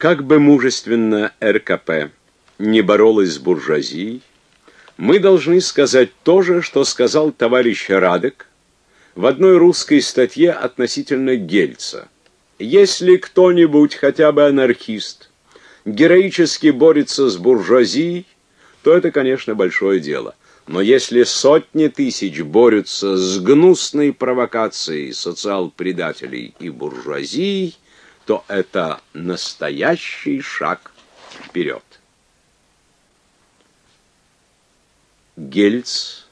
Как бы мужественно РКП не боролась с буржуазией, мы должны сказать то же, что сказал товарищ Радек в одной русской статье относительно Гельца. Если кто-нибудь, хотя бы анархист, героически борется с буржуазией, то это, конечно, большое дело. Но если сотни тысяч борются с гнусной провокацией социал-предателей и буржуазией, то это настоящий шаг вперед. Гельц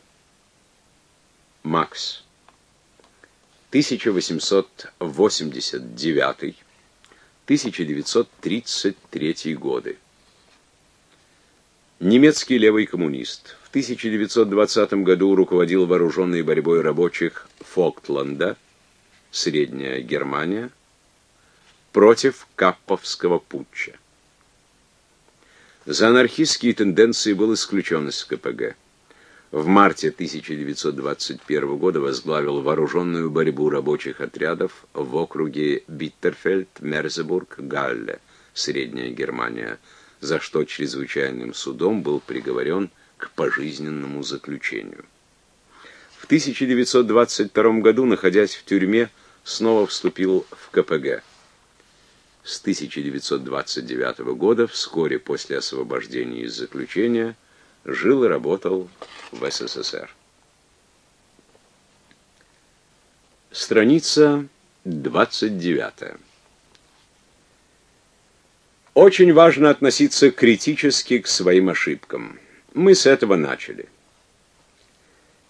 Макс 1889-1933 годы. Немецкий левый коммунист. В 1920 году руководил вооруженной борьбой рабочих Фолкленда, Средняя Германия, против Капповского путча. За анархистские тенденции был исключен из КПГ в марте 1921 года возглавил вооруженную борьбу рабочих отрядов в округе Биттерфельд, Мерзебург, Галле, Средняя Германия, за что чрезвычайным судом был приговорен к пожизненному заключению. В 1922 году, находясь в тюрьме, снова вступил в КПГ. С 1929 года, вскоре после освобождения из заключения, жил и работал в СССР. Страница 29. Очень важно относиться критически к своим ошибкам. Мы с этого начали.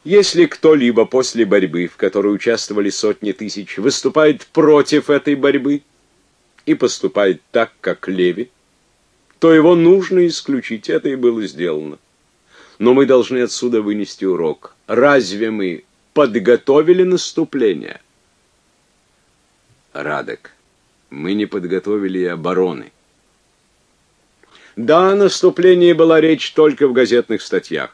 Если кто-либо после борьбы, в которой участвовали сотни тысяч, выступает против этой борьбы и поступает так, как Леви, то его нужно исключить. Это и было сделано. Но мы должны отсюда вынести урок. Разве мы подготовили наступление? Радек, мы не подготовили обороны. Да, о наступлении была речь только в газетных статьях.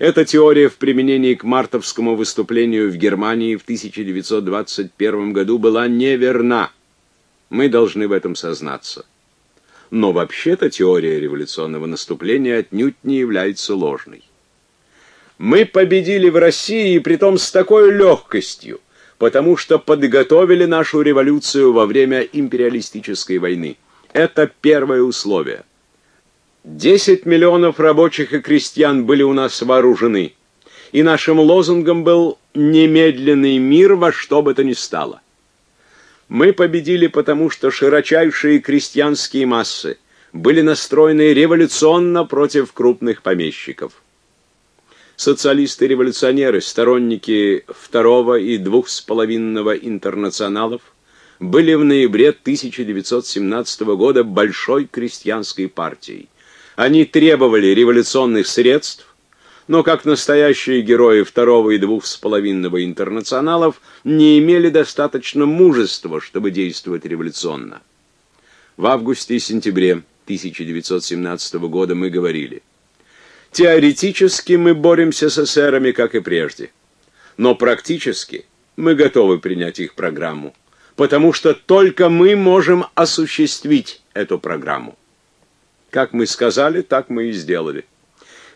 Эта теория в применении к мартовскому выступлению в Германии в 1921 году была неверна. Мы должны в этом сознаться. Но вообще-то теория революционного наступления отнюдь не является ложной. Мы победили в России, и притом с такой легкостью, потому что подготовили нашу революцию во время империалистической войны. Это первое условие. 10 миллионов рабочих и крестьян были у нас вооружены, и нашим лозунгом был «немедленный мир во что бы то ни стало». Мы победили потому, что широчайшие крестьянские массы были настроены революционно против крупных помещиков. Социалисты-революционеры, сторонники второго и двух с половинного интернационалов, были в ноябре 1917 года большой крестьянской партией. Они требовали революционных средств, но как настоящие герои второго и двух с половинного интернационалов не имели достаточно мужества, чтобы действовать революционно. В августе и сентябре 1917 года мы говорили: теоретически мы боремся с эсерами, как и прежде, но практически мы готовы принять их программу, потому что только мы можем осуществить эту программу. Как мы сказали, так мы и сделали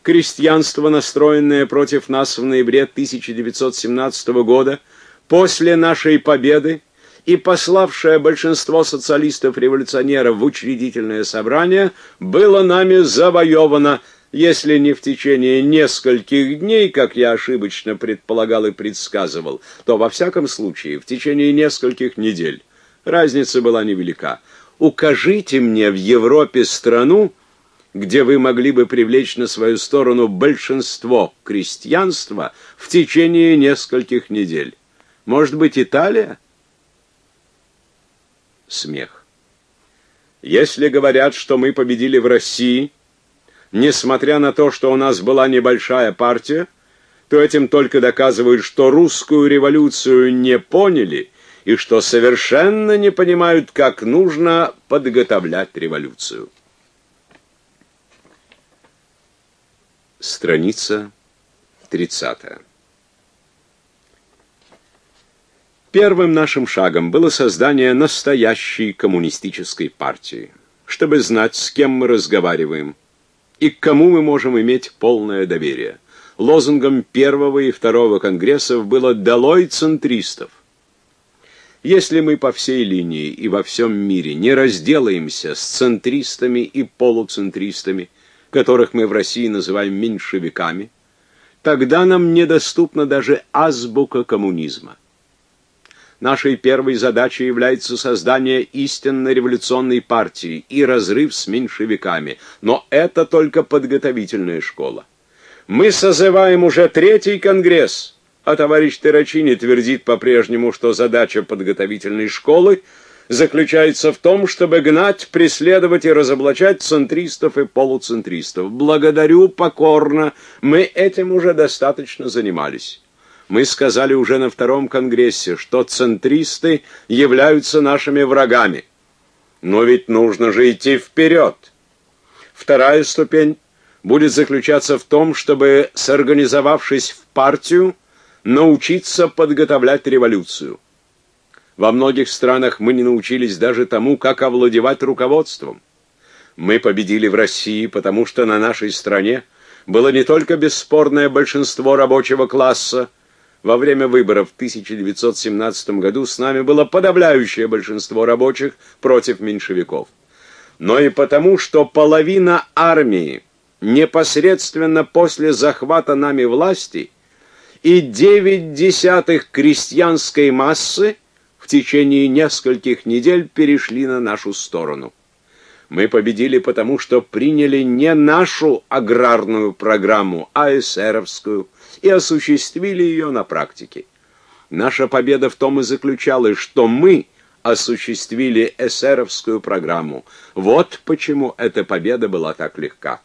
крестьянство, настроенное против нас в ноябре 1917 года, после нашей победы и пославшее большинство социалистов-революционеров в учредительное собрание, было нами завоевано, если не в течение нескольких дней, как я ошибочно предполагал и предсказывал, то во всяком случае в течение нескольких недель. Разница была невелика. Укажите мне в Европе страну, где вы могли бы привлечь на свою сторону большинство крестьянства в течение нескольких недель. Может быть, Италия? Смех. Если говорят, что мы победили в России, несмотря на то, что у нас была небольшая партия, то этим только доказывают, что русскую революцию не поняли и что совершенно не понимают, как нужно подготовлять революцию. Страница 30. Первым нашим шагом было создание настоящей коммунистической партии. чтобы знать, с кем мы разговариваем и к кому мы можем иметь полное доверие. Лозунгом первого и второго конгрессов было «Долой центристов». Если мы по всей линии и во всем мире не разделаемся с центристами и полуцентристами, которых мы в России называем меньшевиками, тогда нам недоступна даже азбука коммунизма. Нашей первой задачей является создание истинно революционной партии и разрыв с меньшевиками, но это только подготовительная школа. Мы созываем уже третий конгресс, а товарищ Террачини твердит по-прежнему, что задача подготовительной школы заключается в том, чтобы гнать, преследовать и разоблачать центристов и полуцентристов. Благодарю покорно, мы этим уже достаточно занимались. Мы сказали уже на втором конгрессе, что центристы являются нашими врагами. Но ведь нужно же идти вперед. Вторая ступень будет заключаться в том, чтобы, сорганизовавшись в партию, научиться подготовлять революцию. Во многих странах мы не научились даже тому, как овладевать руководством. Мы победили в России, потому что на нашей стране было не только бесспорное большинство рабочего класса, во время выборов в 1917 году с нами было подавляющее большинство рабочих против меньшевиков, но и потому, что половина армии непосредственно после захвата нами власти и девять десятых крестьянской массы в течение нескольких недель перешли на нашу сторону. Мы победили потому, что приняли не нашу аграрную программу, а эсеровскую, и осуществили ее на практике. Наша победа в том и заключалась, что мы осуществили эсеровскую программу. Вот почему эта победа была так легка.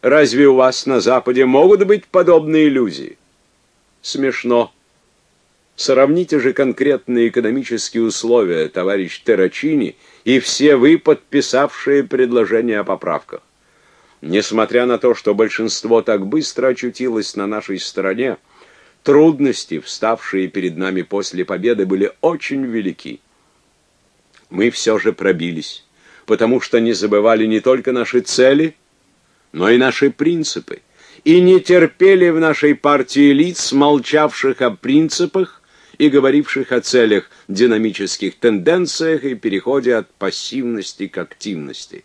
Разве у вас на Западе могут быть подобные иллюзии? Смешно. Сравните же конкретные экономические условия, товарищ Террачини, и все вы, подписавшие предложение о поправках. Несмотря на то, что большинство так быстро очутилось на нашей стороне, трудности, вставшие перед нами после победы, были очень велики. Мы все же пробились, потому что не забывали не только наши цели, но и наши принципы и не терпели в нашей партии лиц, молчавших о принципах и говоривших о целях, динамических тенденциях и переходе от пассивности к активности.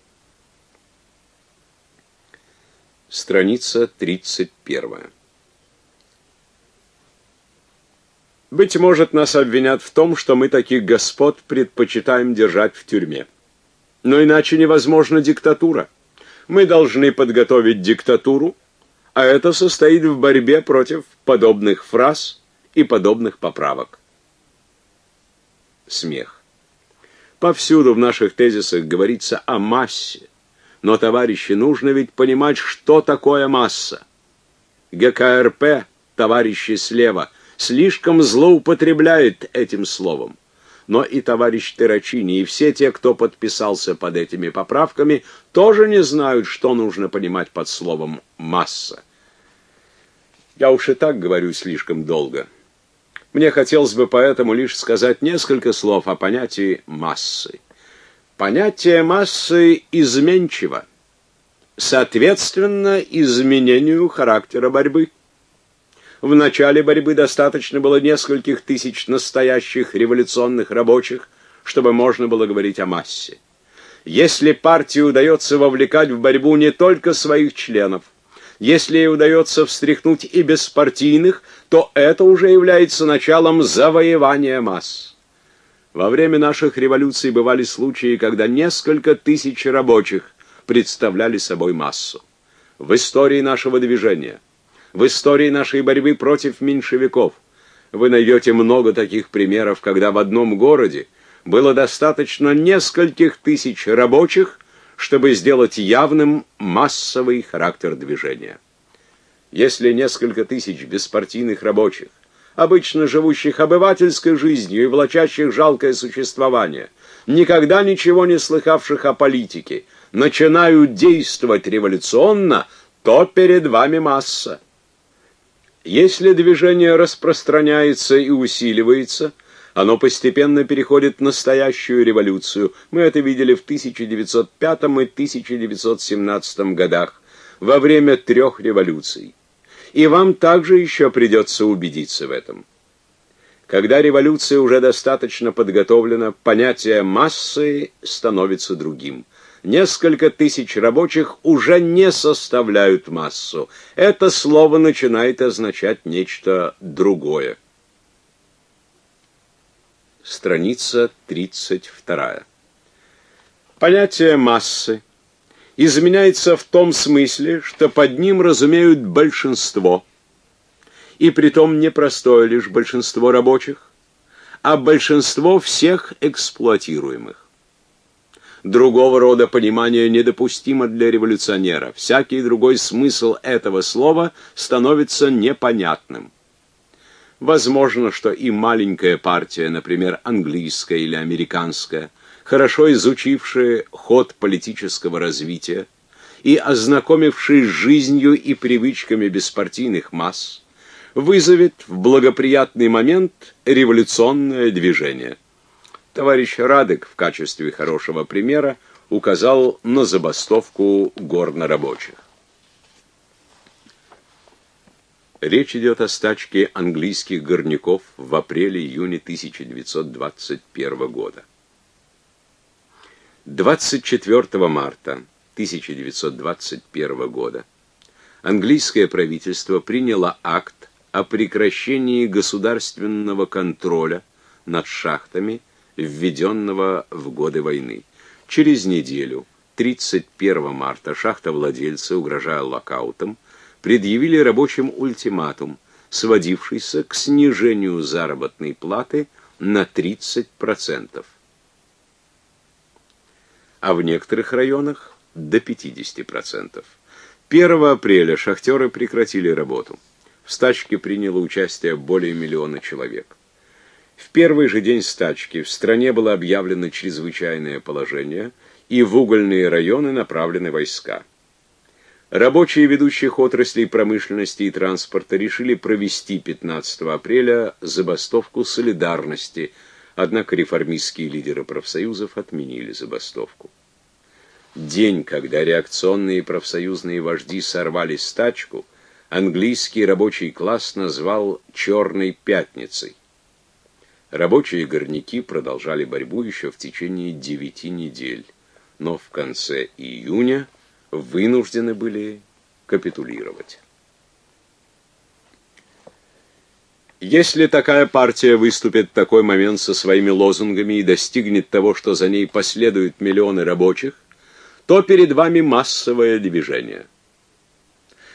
Страница 31. Быть может, нас обвинят в том, что мы таких господ предпочитаем держать в тюрьме. Но иначе невозможна диктатура. Мы должны подготовить диктатуру, а это состоит в борьбе против подобных фраз и подобных поправок. Смех. Повсюду в наших тезисах говорится о массе. Но, товарищи, нужно ведь понимать, что такое масса. ГКРП, товарищи слева, слишком злоупотребляет этим словом но и товарищ Террачини, и все те, кто подписался под этими поправками, тоже не знают, что нужно понимать под словом «масса». Я уж и так говорю слишком долго. Мне хотелось бы поэтому лишь сказать несколько слов о понятии массы. Понятие массы изменчиво, соответственно изменению характера борьбы. В начале борьбы достаточно было нескольких тысяч настоящих революционных рабочих, чтобы можно было говорить о массе. Если партии удается вовлекать в борьбу не только своих членов, если ей удается встряхнуть и беспартийных, то это уже является началом завоевания масс. Во время наших революций бывали случаи, когда несколько тысяч рабочих представляли собой массу. В истории нашего движения – в истории нашей борьбы против меньшевиков. Вы найдете много таких примеров, когда в одном городе было достаточно нескольких тысяч рабочих, чтобы сделать явным массовый характер движения. Если несколько тысяч беспартийных рабочих, обычно живущих обывательской жизнью и влачащих жалкое существование, никогда ничего не слыхавших о политике, начинают действовать революционно, то перед вами масса. Если движение распространяется и усиливается, Оно постепенно переходит в настоящую революцию. Мы это видели в 1905 и 1917 годах, во время трех революций. И вам также еще придется убедиться в этом. Когда революция уже достаточно подготовлена, понятие массы становится другим. Несколько тысяч рабочих уже не составляют массу. Это слово начинает означать нечто другое. Страница 32. Понятие массы изменяется в том смысле, что под ним разумеют большинство, и притом не простое лишь большинство рабочих, а большинство всех эксплуатируемых. Другого рода понимание недопустимо для революционера. Всякий другой смысл этого слова становится непонятным. Возможно, что и маленькая партия, например, английская или американская, хорошо изучившая ход политического развития и ознакомившись с жизнью и привычками беспартийных масс, вызовет в благоприятный момент революционное движение. Товарищ Радек в качестве хорошего примера указал на забастовку горнорабочих. Речь идет о стачке английских горняков в апреле-июне 1921 года. 24 марта 1921 года английское правительство приняло акт о прекращении государственного контроля над шахтами, введенного в годы войны. Через неделю, 31 марта, шахтовладельцы, угрожая локаутом, предъявили рабочим ультиматум, сводившийся к снижению заработной платы на 30%. А в некоторых районах до 50%. 1 апреля шахтеры прекратили работу. В стачке приняло участие более миллиона человек. В первый же день стачки в стране было объявлено чрезвычайное положение, и в угольные районы направлены войска. Рабочие ведущих отраслей промышленности и транспорта решили провести 15 апреля забастовку солидарности, однако реформистские лидеры профсоюзов отменили забастовку. День, когда реакционные профсоюзные вожди сорвали стачку, английский рабочий класс назвал «Черной пятницей». Рабочие горняки продолжали борьбу еще в течение девяти недель, но в конце июня вынуждены были капитулировать. Если такая партия выступит в такой момент со своими лозунгами и достигнет того, что за ней последуют миллионы рабочих, то перед вами массовое движение.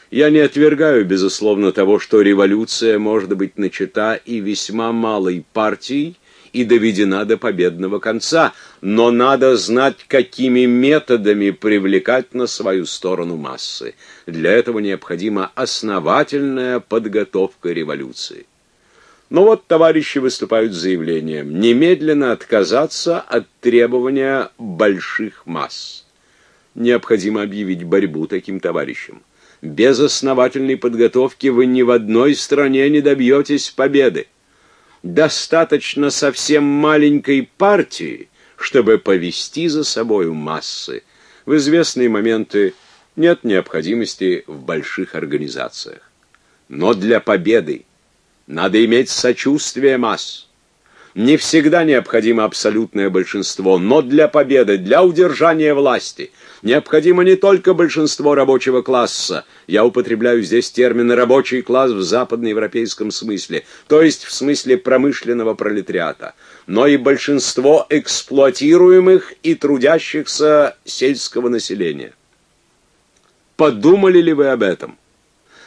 Я не отвергаю, безусловно, того, что революция может быть начата и весьма малой партией, и доведена до победного конца, но надо знать, какими методами привлекать на свою сторону массы. Для этого необходима основательная подготовка революции. Но вот товарищи выступают с заявлением немедленно отказаться от требования больших масс. Необходимо объявить борьбу таким товарищам. Без основательной подготовки вы ни в одной стране не добьетесь победы достаточно совсем маленькой партии, чтобы повести за собою массы. В известные моменты нет необходимости в больших организациях. Но для победы надо иметь сочувствие масс. Не всегда необходимо абсолютное большинство, но для победы, для удержания власти необходимо не только большинство рабочего класса. Я употребляю здесь термин рабочий класс в западноевропейском смысле, то есть в смысле промышленного пролетариата, но и большинство эксплуатируемых и трудящихся сельского населения. Подумали ли вы об этом?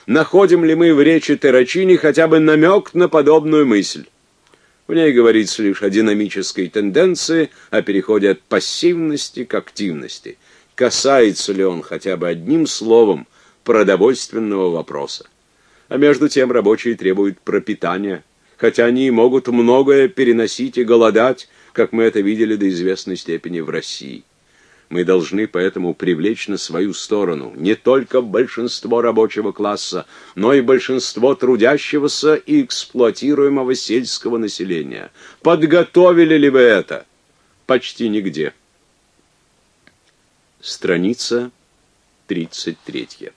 Находим ли мы в речи Террачини хотя бы намек на подобную мысль? В ней говорится лишь о динамической тенденции, о переходе от пассивности к активности. Касается ли он хотя бы одним словом продовольственного вопроса? А между тем рабочие требуют пропитания, хотя они могут многое переносить и голодать, как мы это видели до известной степени в России. Мы должны поэтому привлечь на свою сторону не только большинство рабочего класса, но и большинство трудящегося и эксплуатируемого сельского населения. Подготовили ли вы это? Почти нигде. Страница 33.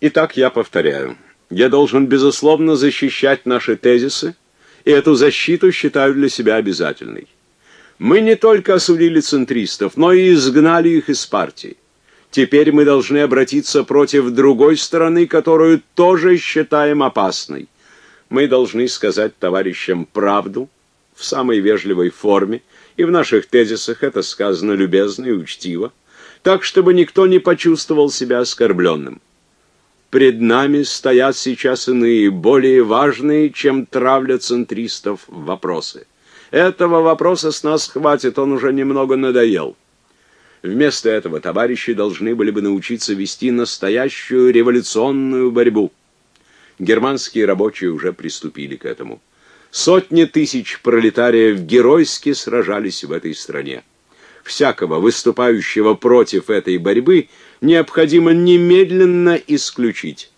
Итак, я повторяю. Я должен, безусловно, защищать наши тезисы, и эту защиту считаю для себя обязательной. Мы не только осудили центристов, но и изгнали их из партии. Теперь мы должны обратиться против другой стороны, которую тоже считаем опасной. Мы должны сказать товарищам правду в самой вежливой форме, и в наших тезисах это сказано любезно и учтиво, так, чтобы никто не почувствовал себя оскорбленным. Пред нами стоят сейчас иные, более важные, чем травля центристов, вопросы. Этого вопроса с нас хватит, он уже немного надоел. Вместо этого товарищи должны были бы научиться вести настоящую революционную борьбу. Германские рабочие уже приступили к этому. Сотни тысяч пролетариев геройски сражались в этой стране. Всякого выступающего против этой борьбы необходимо немедленно исключить.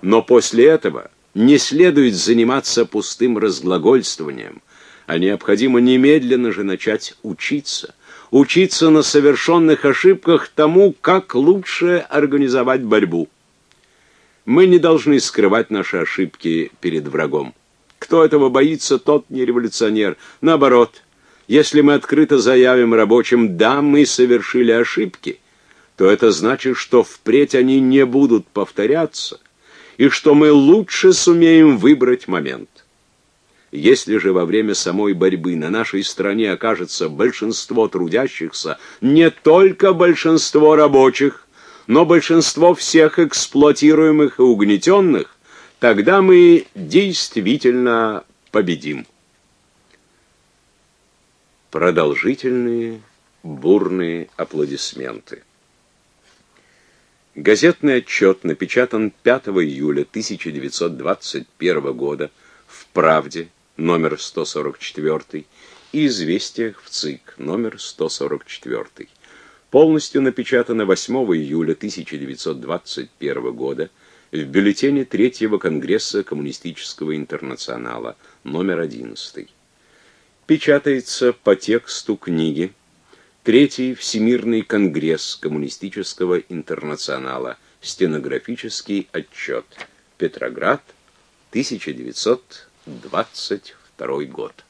Но после этого не следует заниматься пустым разглагольствованием, а необходимо немедленно же начать учиться, учиться на совершенных ошибках тому, как лучше организовать борьбу. Мы не должны скрывать наши ошибки перед врагом. Кто этого боится, тот не революционер. Наоборот, если мы открыто заявим рабочим «да, мы совершили ошибки», то это значит, что впредь они не будут повторяться, и что мы лучше сумеем выбрать момент. Если же во время самой борьбы на нашей стране окажется большинство трудящихся, не только большинство рабочих, но большинство всех эксплуатируемых и угнетенных, тогда мы действительно победим. Продолжительные бурные аплодисменты. Газетный отчет напечатан 5 июля 1921 года в «Правде», номер 144, и «Известиях в ЦИК», номер 144. Полностью напечатано 8 июля 1921 года в бюллетене Третьего Конгресса Коммунистического Интернационала, номер 11. Печатается по тексту книги Третий Всемирный Конгресс Коммунистического Интернационала. Стенографический отчет. Петроград, 1900 22 год.